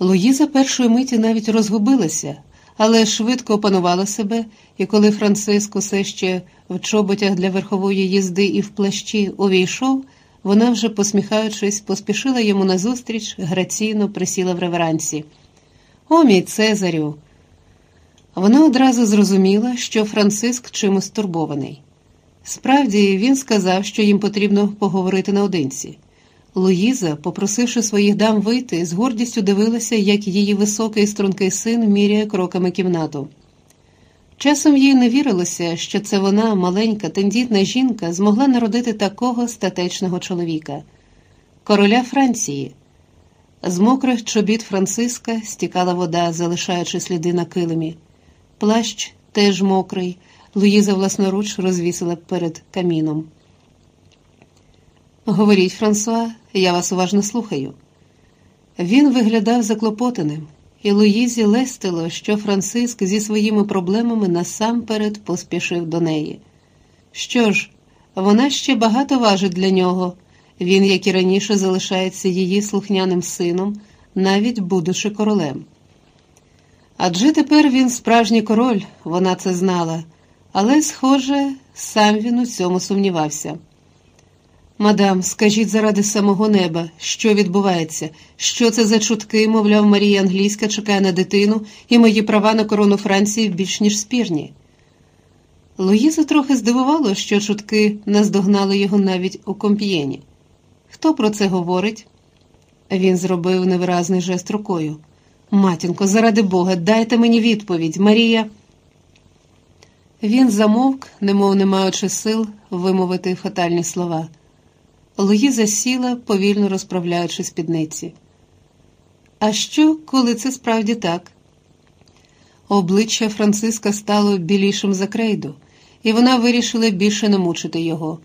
Луїза першої миті навіть розгубилася, але швидко опанувала себе, і коли Франциск усе ще в чоботях для верхової їзди і в плащі увійшов, вона вже, посміхаючись, поспішила йому назустріч, граційно присіла в реверансі. О, мій Цезарю! Вона одразу зрозуміла, що Франциск чимось турбований. Справді, він сказав, що їм потрібно поговорити наодинці. Луїза, попросивши своїх дам вийти, з гордістю дивилася, як її високий стрункий син міряє кроками кімнату. Часом їй не вірилося, що це вона, маленька, тендітна жінка, змогла народити такого статечного чоловіка, короля Франції. З мокрих чобіт Франциска стікала вода, залишаючи сліди на килимі. Плащ теж мокрий, Луїза власноруч розвісила перед каміном. Говоріть, Франсуа, я вас уважно слухаю. Він виглядав заклопотаним, і Луїзі лестило, що Франциск зі своїми проблемами насамперед поспішив до неї. Що ж, вона ще багато важить для нього. Він, як і раніше, залишається її слухняним сином, навіть будучи королем. Адже тепер він справжній король, вона це знала, але, схоже, сам він у цьому сумнівався. Мадам, скажіть заради самого неба, що відбувається, що це за чутки, мовляв, Марія Англійська чекає на дитину, і мої права на корону Франції більш ніж спірні. Луїзу трохи здивувало, що чутки наздогнали його навіть у комп'єні. Хто про це говорить? Він зробив невиразний жест рукою. Матінко, заради Бога, дайте мені відповідь, Марія. Він замовк, немов не маючи сил вимовити фатальні слова. Луїза сіла, повільно розправляючи спідниці. А що, коли це справді так? Обличчя Франциска стало білішим за крейду, і вона вирішила більше не мучити його.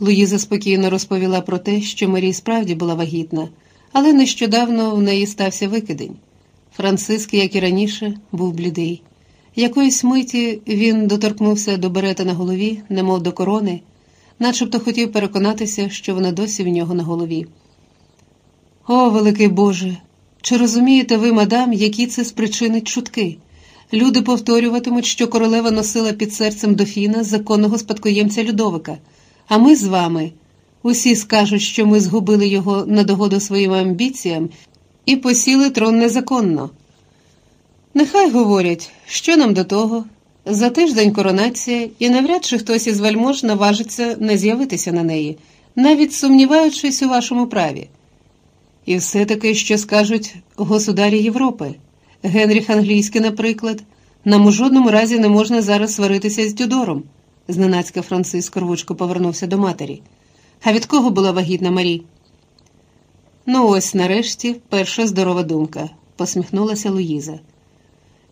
Луїза спокійно розповіла про те, що Марій справді була вагітна, але нещодавно в неї стався викидень. Франциск, як і раніше, був блідий. Якоїсь миті він доторкнувся до берета на голові, немов до корони начебто хотів переконатися, що вона досі в нього на голові. О, великий Боже! Чи розумієте ви, мадам, які це спричинить чутки? Люди повторюватимуть, що королева носила під серцем дофіна законного спадкоємця Людовика, а ми з вами усі скажуть, що ми згубили його на догоду своїм амбіціям і посіли трон незаконно. Нехай говорять, що нам до того, за тиждень коронація, і навряд чи хтось із вельмож наважиться не з'явитися на неї, навіть сумніваючись у вашому праві. І все-таки, що скажуть государі Європи, Генріх Англійський, наприклад, нам у жодному разі не можна зараз сваритися з Тюдором, зненацька Франциск рвучко повернувся до матері. А від кого була вагітна Марі? Ну, ось нарешті перша здорова думка, посміхнулася Луїза.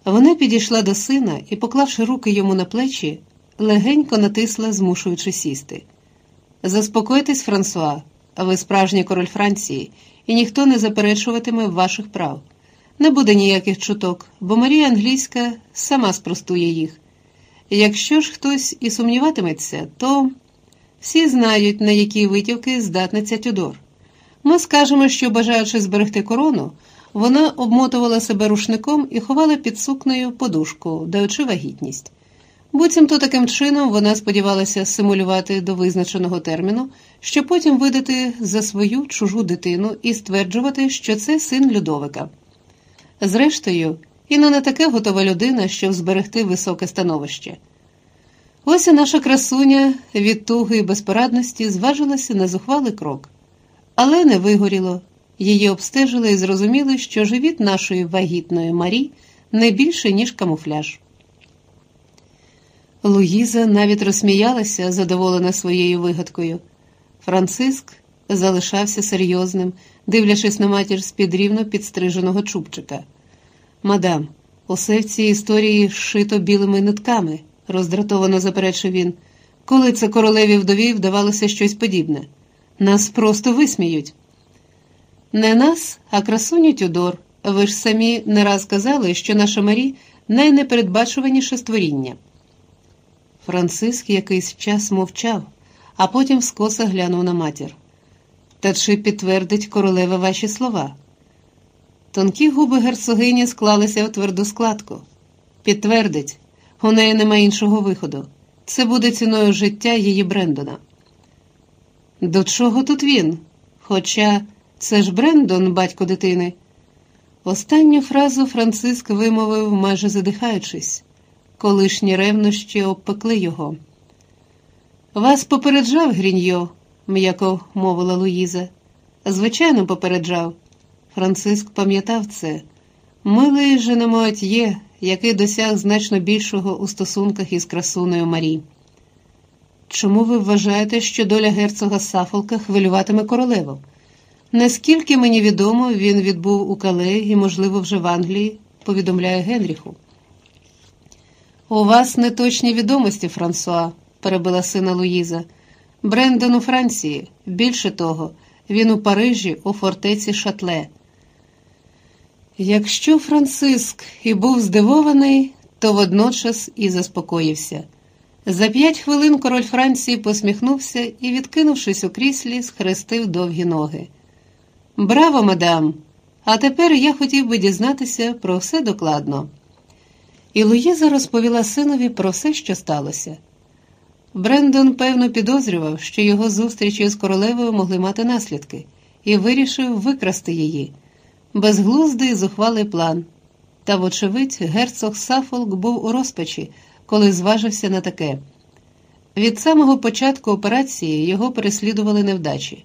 Вона підійшла до сина і, поклавши руки йому на плечі, легенько натисла, змушуючи сісти. Заспокойтесь, Франсуа, ви справжній король Франції, і ніхто не заперечуватиме ваших прав. Не буде ніяких чуток, бо Марія Англійська сама спростує їх. Якщо ж хтось і сумніватиметься, то всі знають, на які витівки здатна ця Тюдор. Ми скажемо, що, бажаючи зберегти корону, вона обмотувала себе рушником і ховала під сукнею подушку, даючи вагітність. Буцімто таким чином вона сподівалася симулювати до визначеного терміну, щоб потім видати за свою чужу дитину і стверджувати, що це син Людовика. Зрештою, і не таке готова людина, щоб зберегти високе становище. Ось і наша красуня від туги і безпорадності зважилася на зухвалий крок, але не вигоріло. Її обстежили і зрозуміли, що живіт нашої вагітної Марі не більше, ніж камуфляж. Луїза навіть розсміялася, задоволена своєю вигадкою. Франциск залишався серйозним, дивлячись на матір з під рівно підстриженого чубчика. Мадам, усе в цій історії шито білими нитками, роздратовано заперечив він. Коли це королеві вдові вдавалося щось подібне. Нас просто висміють. Не нас, а красуню Тюдор. Ви ж самі не раз казали, що наша Марі найнепередбачуваніше створіння. Франциск якийсь час мовчав, а потім скоса глянув на матір. Та чи підтвердить королева ваші слова? Тонкі губи герцогині склалися в тверду складку. Підтвердить, у неї нема іншого виходу. Це буде ціною життя її Брендона. До чого тут він? Хоча це ж Брендон, батько дитини. Останню фразу Франциск вимовив, майже задихаючись, колишні ревнощі обпекли його. Вас попереджав Гріньо, м'яко мовила Луїза. Звичайно, попереджав. Франциск пам'ятав це. Милий Женемоет є, який досяг значно більшого у стосунках із красуною Марі. Чому ви вважаєте, що доля герцога Сафолка хвилюватиме королеву? Наскільки мені відомо, він відбув у Кале і, можливо, вже в Англії, повідомляє Генріху. У вас неточні відомості, Франсуа, перебила сина Луїза. Брендон у Франції. Більше того, він у Парижі, у фортеці Шатле. Якщо Франциск і був здивований, то водночас і заспокоївся. За п'ять хвилин король Франції посміхнувся і, відкинувшись у кріслі, схрестив довгі ноги. Браво, мадам! А тепер я хотів би дізнатися про все докладно. І Луїза розповіла синові про все, що сталося. Брендон, певно, підозрював, що його зустрічі з королевою могли мати наслідки, і вирішив викрасти її. Безглуздий зухвалий план. Та, вочевидь, герцог Сафолк був у розпачі, коли зважився на таке. Від самого початку операції його переслідували невдачі.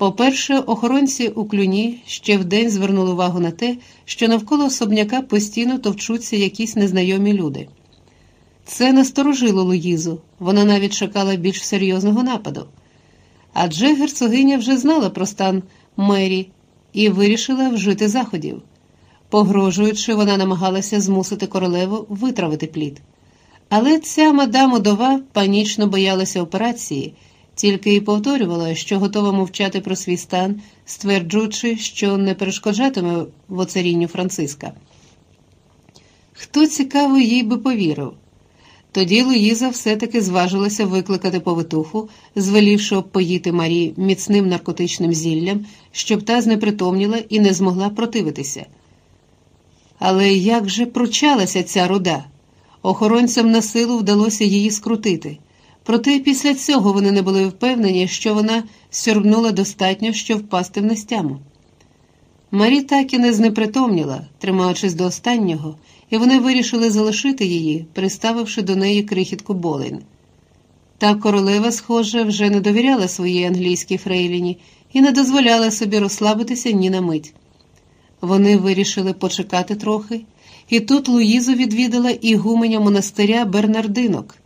По-перше, охоронці у клюні ще вдень звернули увагу на те, що навколо особняка постійно товчуться якісь незнайомі люди. Це насторожило Луїзу, вона навіть чекала більш серйозного нападу. Адже герцогиня вже знала про стан Мері і вирішила вжити заходів. Погрожуючи, вона намагалася змусити королеву витравити плід. Але ця мадам Удова панічно боялася операції, тільки й повторювала, що готова мовчати про свій стан, стверджуючи, що не перешкоджатиме воцарінню Франциска. Хто цікаво їй би повірив? Тоді Луїза все-таки зважилася викликати повитуху, звелівши обпоїти Марі міцним наркотичним зіллям, щоб та знепритомніла і не змогла противитися. Але як же пручалася ця руда? Охоронцям на силу вдалося її скрутити. Проте після цього вони не були впевнені, що вона сьорбнула достатньо, щоб впасти в нестяму. Марі так і не знепритомніла, тримаючись до останнього, і вони вирішили залишити її, приставивши до неї крихітку болейн. Та королева, схоже, вже не довіряла своїй англійській фрейліні і не дозволяла собі розслабитися ні на мить. Вони вирішили почекати трохи, і тут Луїзу відвідала ігуменя монастиря Бернардинок.